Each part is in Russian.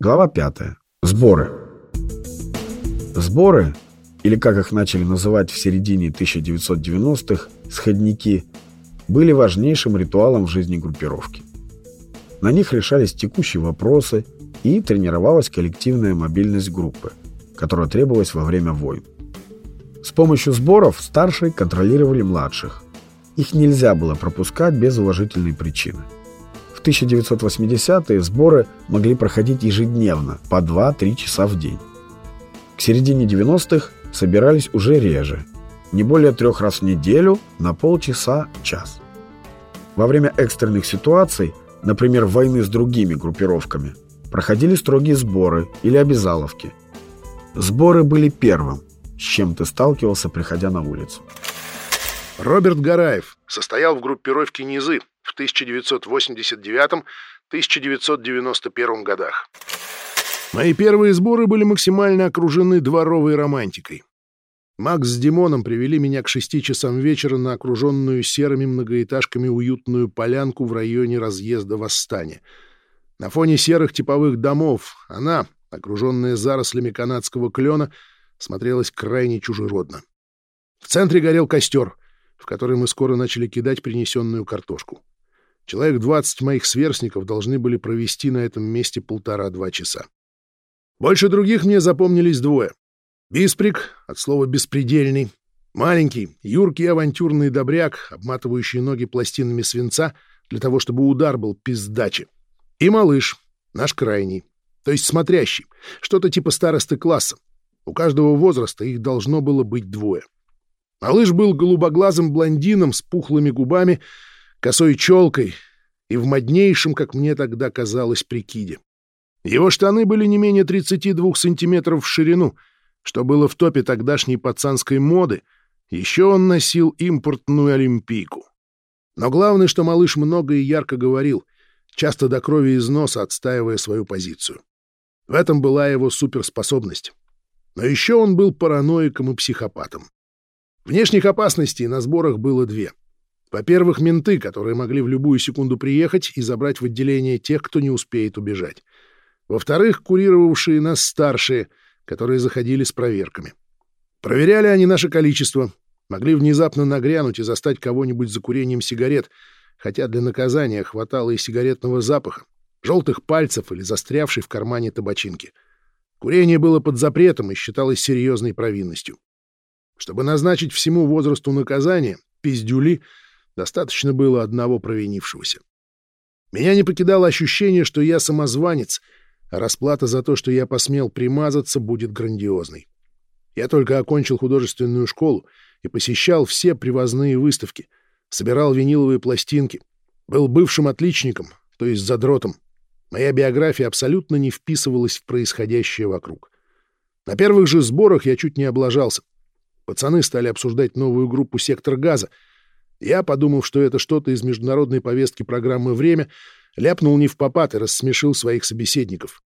Глава 5. Сборы. Сборы, или как их начали называть в середине 1990-х, сходники, были важнейшим ритуалом в жизни группировки. На них решались текущие вопросы и тренировалась коллективная мобильность группы, которая требовалась во время войн. С помощью сборов старшие контролировали младших. Их нельзя было пропускать без уважительной причины – в 1980-е сборы могли проходить ежедневно, по 2-3 часа в день. К середине 90-х собирались уже реже, не более трех раз в неделю на полчаса-час. Во время экстренных ситуаций, например, войны с другими группировками, проходили строгие сборы или обязаловки. Сборы были первым, с чем ты сталкивался, приходя на улицу. Роберт Гараев состоял в группировке «Низы», в 1989-1991 годах. Мои первые сборы были максимально окружены дворовой романтикой. Макс с Димоном привели меня к шести часам вечера на окруженную серыми многоэтажками уютную полянку в районе разъезда Восстания. На фоне серых типовых домов она, окруженная зарослями канадского клена, смотрелась крайне чужеродно. В центре горел костер, в который мы скоро начали кидать принесенную картошку. Человек двадцать моих сверстников должны были провести на этом месте полтора-два часа. Больше других мне запомнились двое. Бисприк, от слова «беспредельный», маленький, юркий авантюрный добряк, обматывающий ноги пластинами свинца для того, чтобы удар был пиздачи. И малыш, наш крайний, то есть смотрящий, что-то типа старосты класса. У каждого возраста их должно было быть двое. Малыш был голубоглазым блондином с пухлыми губами — косой челкой и в моднейшем, как мне тогда казалось, прикиде. Его штаны были не менее 32 сантиметров в ширину, что было в топе тогдашней пацанской моды. Еще он носил импортную олимпийку. Но главное, что малыш много и ярко говорил, часто до крови из носа отстаивая свою позицию. В этом была его суперспособность. Но еще он был параноиком и психопатом. Внешних опасностей на сборах было две — во-первых, менты, которые могли в любую секунду приехать и забрать в отделение тех, кто не успеет убежать. Во-вторых, курировавшие нас старшие, которые заходили с проверками. Проверяли они наше количество, могли внезапно нагрянуть и застать кого-нибудь за курением сигарет, хотя для наказания хватало и сигаретного запаха, желтых пальцев или застрявшей в кармане табачинки. Курение было под запретом и считалось серьезной провинностью. Чтобы назначить всему возрасту наказание, пиздюли — Достаточно было одного провинившегося. Меня не покидало ощущение, что я самозванец, а расплата за то, что я посмел примазаться, будет грандиозной. Я только окончил художественную школу и посещал все привозные выставки, собирал виниловые пластинки, был бывшим отличником, то есть задротом. Моя биография абсолютно не вписывалась в происходящее вокруг. На первых же сборах я чуть не облажался. Пацаны стали обсуждать новую группу «Сектор газа», я, подумав, что это что-то из международной повестки программы «Время», ляпнул не в попад и рассмешил своих собеседников.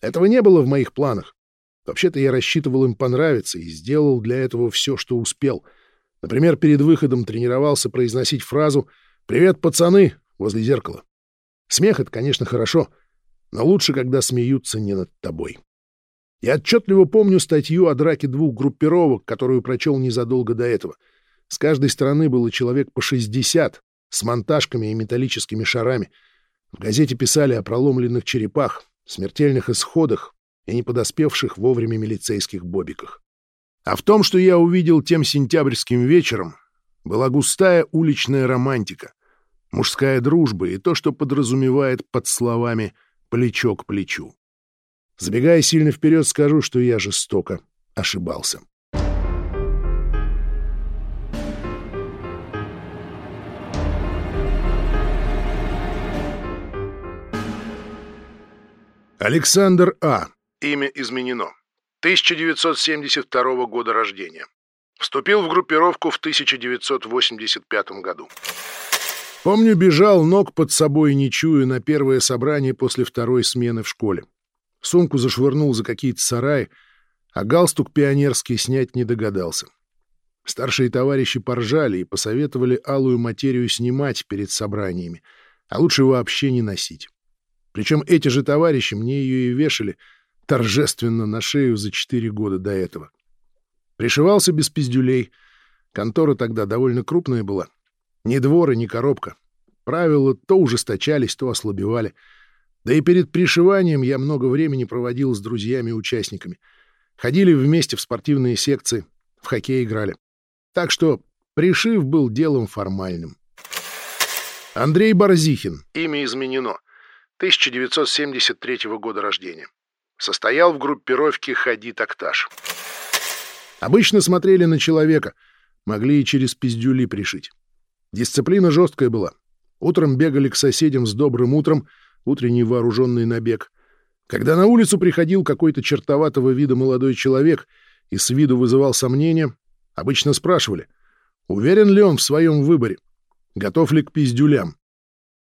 Этого не было в моих планах. Вообще-то я рассчитывал им понравиться и сделал для этого все, что успел. Например, перед выходом тренировался произносить фразу «Привет, пацаны!» возле зеркала. Смех — это, конечно, хорошо, но лучше, когда смеются не над тобой. Я отчетливо помню статью о драке двух группировок, которую прочел незадолго до этого — с каждой стороны было человек по 60, с монтажками и металлическими шарами. В газете писали о проломленных черепах, смертельных исходах и неподоспевших вовремя милицейских бобиках. А в том, что я увидел тем сентябрьским вечером, была густая уличная романтика, мужская дружба и то, что подразумевает под словами «плечо к плечу». Забегая сильно вперед, скажу, что я жестоко ошибался. Александр А. Имя изменено. 1972 года рождения. Вступил в группировку в 1985 году. Помню, бежал, ног под собой не чуя, на первое собрание после второй смены в школе. Сумку зашвырнул за какие-то сараи, а галстук пионерский снять не догадался. Старшие товарищи поржали и посоветовали алую материю снимать перед собраниями, а лучше вообще не носить. Причем эти же товарищи мне ее и вешали торжественно на шею за четыре года до этого. Пришивался без пиздюлей. Контора тогда довольно крупная была. Ни двора, ни коробка. Правила то ужесточались, то ослабевали. Да и перед пришиванием я много времени проводил с друзьями-участниками. Ходили вместе в спортивные секции, в хоккей играли. Так что пришив был делом формальным. Андрей Борзихин. Имя изменено. 1973 года рождения. Состоял в группировке «Ходи Такташ». Обычно смотрели на человека, могли и через пиздюли пришить. Дисциплина жесткая была. Утром бегали к соседям с добрым утром, утренний вооруженный набег. Когда на улицу приходил какой-то чертоватого вида молодой человек и с виду вызывал сомнения, обычно спрашивали, уверен ли он в своем выборе, готов ли к пиздюлям.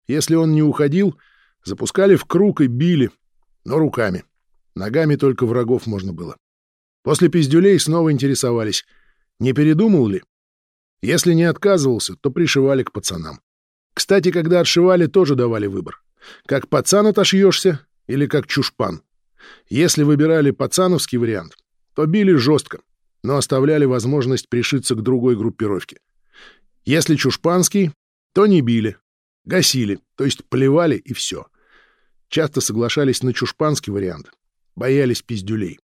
Если он не уходил, запускали в круг и били, но руками. Ногами только врагов можно было. После пиздюлей снова интересовались, не передумал ли. Если не отказывался, то пришивали к пацанам. Кстати, когда отшивали, тоже давали выбор. Как пацан отошьешься или как чушпан. Если выбирали пацановский вариант, то били жестко, но оставляли возможность пришиться к другой группировке. Если чушпанский, то не били, гасили, то есть плевали и все. Часто соглашались на чушпанский вариант, боялись пиздюлей.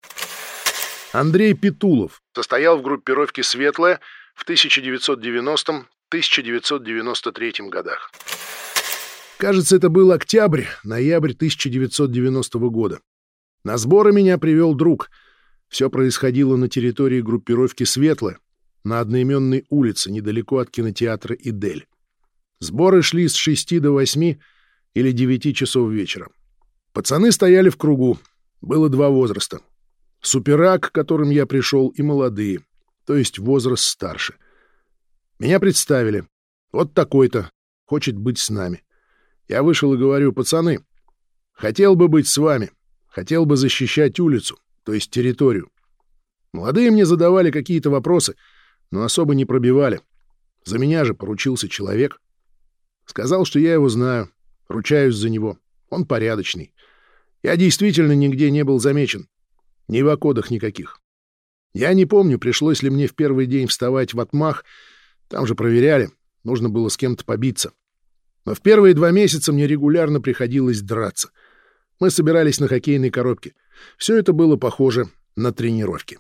Андрей Петулов состоял в группировке «Светлая» в 1990-1993 годах. Кажется, это был октябрь, ноябрь 1990 года. На сборы меня привел друг. Все происходило на территории группировки «Светлая», на одноименной улице, недалеко от кинотеатра «Идель». Сборы шли с 6 до 8 или 9 часов вечера. Пацаны стояли в кругу. Было два возраста. Суперак, к которым я пришел, и молодые, то есть возраст старше. Меня представили. Вот такой-то. Хочет быть с нами. Я вышел и говорю, пацаны, хотел бы быть с вами, хотел бы защищать улицу, то есть территорию. Молодые мне задавали какие-то вопросы, но особо не пробивали. За меня же поручился человек. Сказал, что я его знаю, ручаюсь за него. Он порядочный. Я действительно нигде не был замечен. Ни в окодах никаких. Я не помню, пришлось ли мне в первый день вставать в отмах. Там же проверяли. Нужно было с кем-то побиться. Но в первые два месяца мне регулярно приходилось драться. Мы собирались на хоккейной коробке. Все это было похоже на тренировки.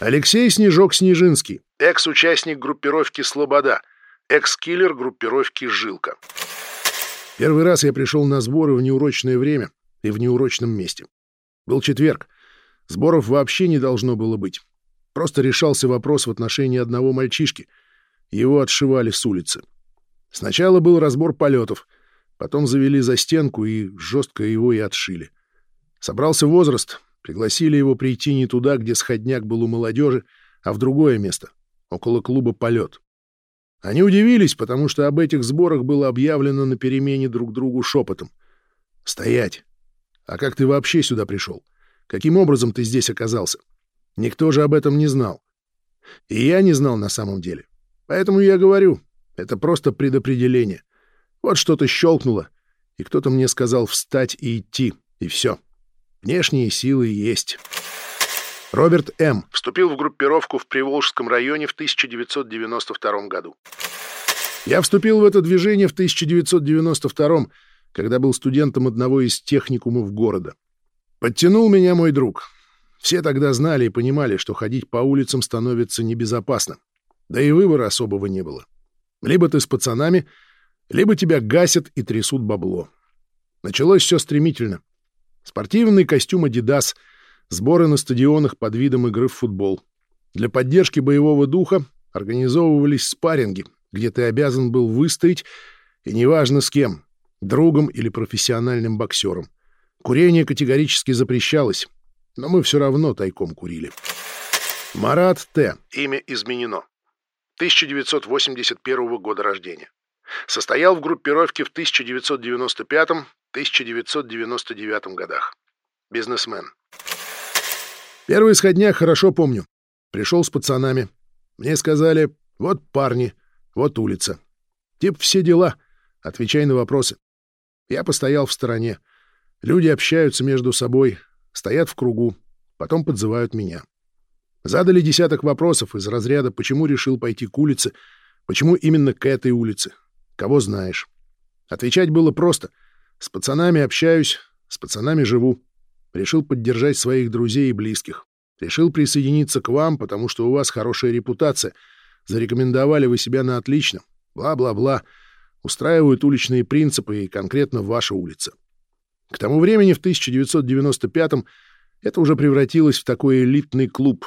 Алексей Снежок-Снежинский, экс-участник группировки «Слобода», экс-киллер группировки «Жилка». Первый раз я пришел на сборы в неурочное время и в неурочном месте. Был четверг. Сборов вообще не должно было быть. Просто решался вопрос в отношении одного мальчишки. Его отшивали с улицы. Сначала был разбор полетов, потом завели за стенку и жестко его и отшили. Собрался возраст, пригласили его прийти не туда, где сходняк был у молодежи, а в другое место, около клуба «Полет». Они удивились, потому что об этих сборах было объявлено на перемене друг другу шепотом. «Стоять! А как ты вообще сюда пришел? Каким образом ты здесь оказался? Никто же об этом не знал. И я не знал на самом деле. Поэтому я говорю, это просто предопределение. Вот что-то щелкнуло, и кто-то мне сказал встать и идти, и все. Внешние силы есть. Роберт М. вступил в группировку в Приволжском районе в 1992 году. Я вступил в это движение в 1992 когда был студентом одного из техникумов города. Подтянул меня мой друг. Все тогда знали и понимали, что ходить по улицам становится небезопасно. Да и выбора особого не было. Либо ты с пацанами, либо тебя гасят и трясут бабло. Началось все стремительно. Спортивный костюм «Адидас», сборы на стадионах под видом игры в футбол. Для поддержки боевого духа организовывались спарринги, где ты обязан был выстоять, и неважно с кем — другом или профессиональным боксером. Курение категорически запрещалось, но мы все равно тайком курили. Марат Т. Имя изменено. 1981 года рождения. Состоял в группировке в 1995-1999 годах. Бизнесмен. Первый сходняк хорошо помню. Пришел с пацанами. Мне сказали, вот парни, вот улица. Тип все дела, отвечай на вопросы. Я постоял в стороне. Люди общаются между собой, стоят в кругу, потом подзывают меня. Задали десяток вопросов из разряда «Почему решил пойти к улице?», «Почему именно к этой улице?», «Кого знаешь?». Отвечать было просто. С пацанами общаюсь, с пацанами живу. Решил поддержать своих друзей и близких. Решил присоединиться к вам, потому что у вас хорошая репутация. Зарекомендовали вы себя на отлично. Бла-бла-бла. Устраивают уличные принципы и конкретно ваша улица. К тому времени, в 1995-м, это уже превратилось в такой элитный клуб.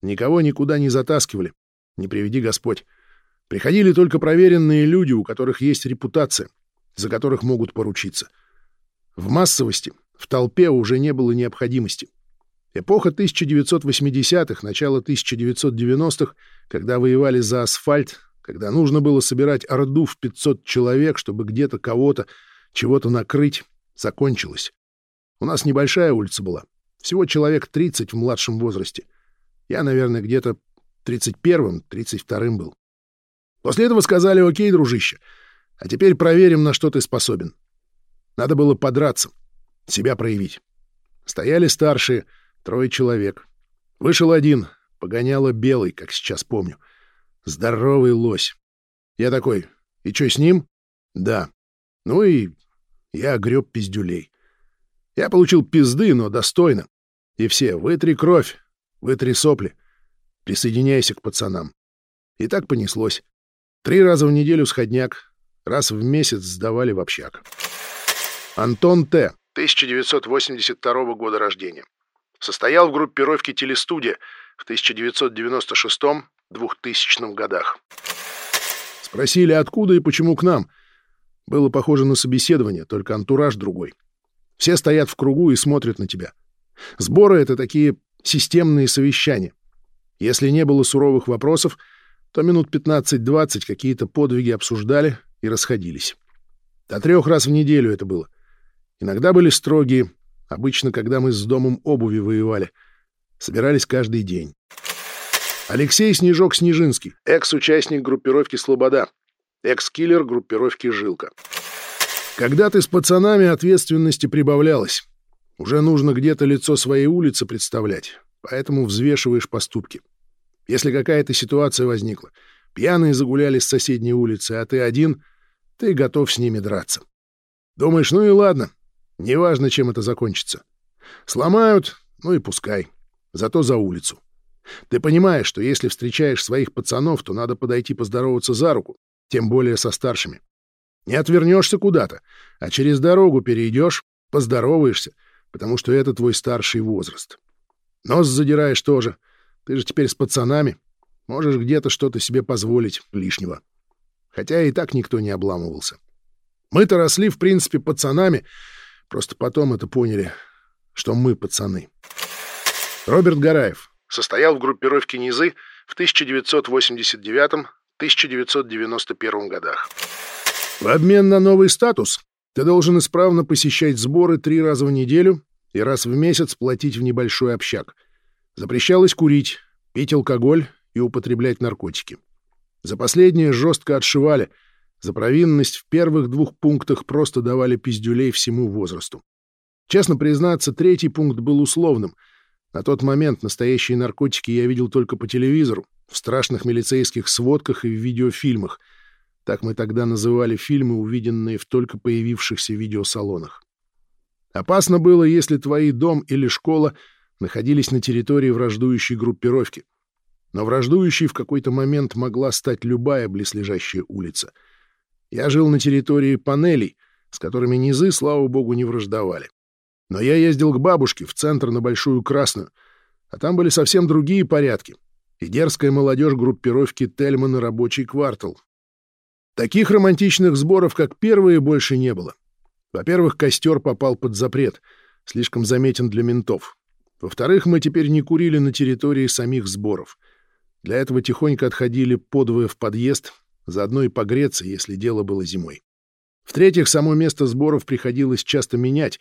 Никого никуда не затаскивали. Не приведи Господь. Приходили только проверенные люди, у которых есть репутация, за которых могут поручиться. В массовости, в толпе уже не было необходимости. Эпоха 1980-х, начало 1990-х, когда воевали за асфальт, когда нужно было собирать орду в 500 человек, чтобы где-то кого-то, чего-то накрыть, закончилась. У нас небольшая улица была, всего человек 30 в младшем возрасте. Я, наверное, где-то 31-м, 32-м был. После этого сказали, окей, дружище, а теперь проверим, на что ты способен. Надо было подраться, себя проявить. Стояли старшие, Трое человек. Вышел один, погоняло белый, как сейчас помню. Здоровый лось. Я такой, и что с ним? Да. Ну и я греб пиздюлей. Я получил пизды, но достойно. И все, вытри кровь, вытри сопли. Присоединяйся к пацанам. И так понеслось. Три раза в неделю сходняк, раз в месяц сдавали в общак. Антон Т. 1982 года рождения. Состоял в группировке «Телестудия» в 1996-2000 годах. Спросили, откуда и почему к нам. Было похоже на собеседование, только антураж другой. Все стоят в кругу и смотрят на тебя. Сборы — это такие системные совещания. Если не было суровых вопросов, то минут 15-20 какие-то подвиги обсуждали и расходились. До трех раз в неделю это было. Иногда были строгие, Обычно, когда мы с домом обуви воевали. Собирались каждый день. Алексей Снежок-Снежинский, экс-участник группировки «Слобода», экс-киллер группировки «Жилка». Когда ты с пацанами, ответственности прибавлялось. Уже нужно где-то лицо своей улицы представлять, поэтому взвешиваешь поступки. Если какая-то ситуация возникла, пьяные загуляли с соседней улицы, а ты один, ты готов с ними драться. Думаешь, ну и ладно, Неважно, чем это закончится. Сломают, ну и пускай. Зато за улицу. Ты понимаешь, что если встречаешь своих пацанов, то надо подойти поздороваться за руку, тем более со старшими. Не отвернешься куда-то, а через дорогу перейдешь, поздороваешься, потому что это твой старший возраст. Нос задираешь тоже. Ты же теперь с пацанами. Можешь где-то что-то себе позволить лишнего. Хотя и так никто не обламывался. Мы-то росли, в принципе, пацанами — Просто потом это поняли, что мы пацаны. Роберт Гараев состоял в группировке «Низы» в 1989-1991 годах. В обмен на новый статус ты должен исправно посещать сборы три раза в неделю и раз в месяц платить в небольшой общак. Запрещалось курить, пить алкоголь и употреблять наркотики. За последнее жестко отшивали — за провинность в первых двух пунктах просто давали пиздюлей всему возрасту. Честно признаться, третий пункт был условным. На тот момент настоящие наркотики я видел только по телевизору, в страшных милицейских сводках и в видеофильмах. Так мы тогда называли фильмы, увиденные в только появившихся видеосалонах. Опасно было, если твои дом или школа находились на территории враждующей группировки. Но враждующей в какой-то момент могла стать любая близлежащая улица — я жил на территории панелей, с которыми низы, слава богу, не враждовали. Но я ездил к бабушке в центр на Большую Красную, а там были совсем другие порядки и дерзкая молодежь группировки Тельман и рабочий квартал. Таких романтичных сборов, как первые, больше не было. Во-первых, костер попал под запрет, слишком заметен для ментов. Во-вторых, мы теперь не курили на территории самих сборов. Для этого тихонько отходили подвое в подъезд — заодно и погреться, если дело было зимой. В-третьих, само место сборов приходилось часто менять,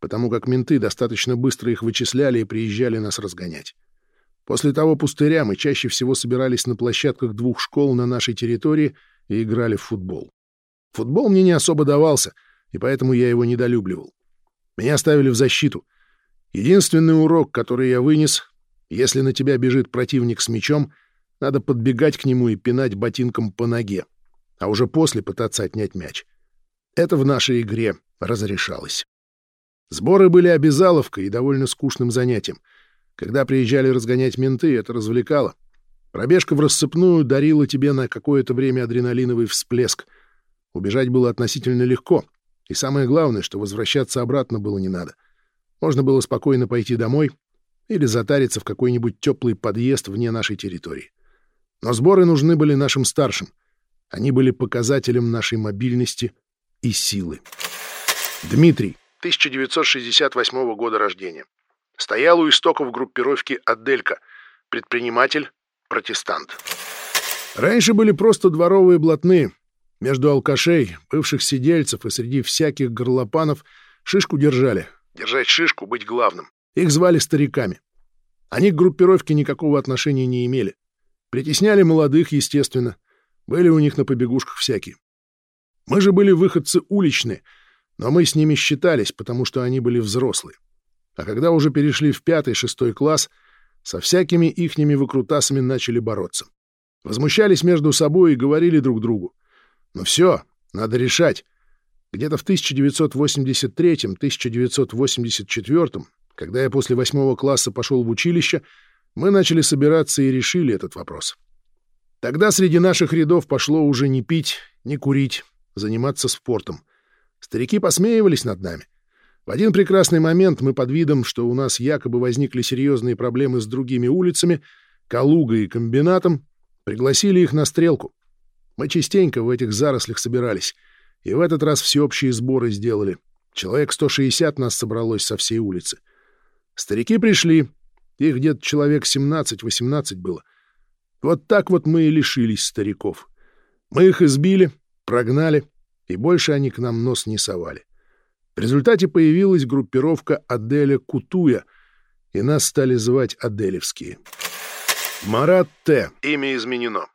потому как менты достаточно быстро их вычисляли и приезжали нас разгонять. После того пустыря мы чаще всего собирались на площадках двух школ на нашей территории и играли в футбол. Футбол мне не особо давался, и поэтому я его недолюбливал. Меня ставили в защиту. Единственный урок, который я вынес, если на тебя бежит противник с мечом, надо подбегать к нему и пинать ботинком по ноге, а уже после пытаться отнять мяч. Это в нашей игре разрешалось. Сборы были обязаловкой и довольно скучным занятием. Когда приезжали разгонять менты, это развлекало. Пробежка в рассыпную дарила тебе на какое-то время адреналиновый всплеск. Убежать было относительно легко. И самое главное, что возвращаться обратно было не надо. Можно было спокойно пойти домой или затариться в какой-нибудь теплый подъезд вне нашей территории. Но сборы нужны были нашим старшим. Они были показателем нашей мобильности и силы. Дмитрий, 1968 года рождения. Стоял у истоков группировки «Аделька», предприниматель, протестант. Раньше были просто дворовые блатные. Между алкашей, бывших сидельцев и среди всяких горлопанов шишку держали. Держать шишку, быть главным. Их звали стариками. Они к группировке никакого отношения не имели. Притесняли молодых, естественно. Были у них на побегушках всякие. Мы же были выходцы уличные, но мы с ними считались, потому что они были взрослые. А когда уже перешли в пятый-шестой класс, со всякими ихними выкрутасами начали бороться. Возмущались между собой и говорили друг другу. Ну все, надо решать. Где-то в 1983-1984, когда я после восьмого класса пошел в училище, мы начали собираться и решили этот вопрос. Тогда среди наших рядов пошло уже не пить, не курить, заниматься спортом. Старики посмеивались над нами. В один прекрасный момент мы под видом, что у нас якобы возникли серьезные проблемы с другими улицами, Калугой и комбинатом, пригласили их на стрелку. Мы частенько в этих зарослях собирались, и в этот раз всеобщие сборы сделали. Человек 160 нас собралось со всей улицы. Старики пришли, их где-то человек 17-18 было. Вот так вот мы и лишились стариков. Мы их избили, прогнали, и больше они к нам нос не совали. В результате появилась группировка Аделя Кутуя, и нас стали звать Аделевские. Марат Т. Имя изменено.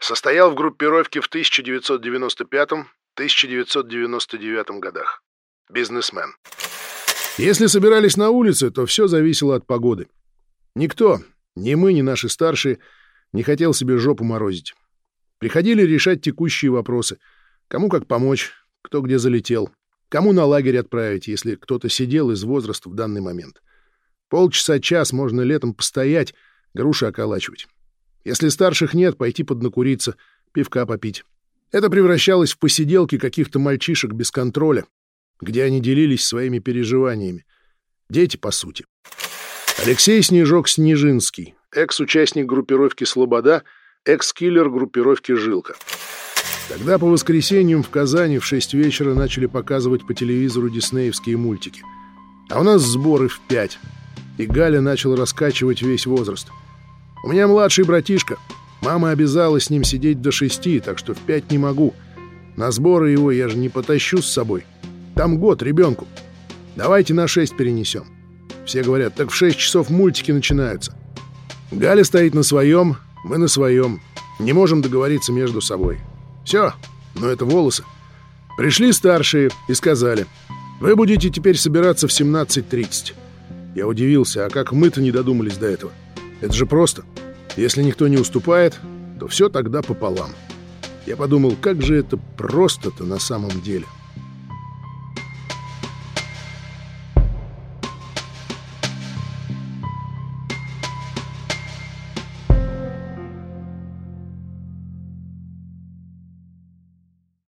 Состоял в группировке в 1995-1999 годах. Бизнесмен. Если собирались на улице, то все зависело от погоды. Никто, ни мы, ни наши старшие, не хотел себе жопу морозить. Приходили решать текущие вопросы. Кому как помочь, кто где залетел, кому на лагерь отправить, если кто-то сидел из возраста в данный момент. Полчаса-час можно летом постоять, груши околачивать. Если старших нет, пойти поднакуриться, пивка попить. Это превращалось в посиделки каких-то мальчишек без контроля, где они делились своими переживаниями. Дети, по сути. Алексей Снежок-Снежинский, экс-участник группировки «Слобода», экс-киллер группировки «Жилка». Тогда по воскресеньям в Казани в 6 вечера начали показывать по телевизору диснеевские мультики. А у нас сборы в 5. И Галя начал раскачивать весь возраст. У меня младший братишка. Мама обязала с ним сидеть до 6, так что в 5 не могу. На сборы его я же не потащу с собой. Там год ребенку. Давайте на 6 перенесем. Все говорят, так в 6 часов мультики начинаются. Галя стоит на своем, мы на своем. Не можем договориться между собой. Все, но это волосы. Пришли старшие и сказали, вы будете теперь собираться в 17.30. Я удивился, а как мы-то не додумались до этого? Это же просто. Если никто не уступает, то все тогда пополам. Я подумал, как же это просто-то на самом деле. —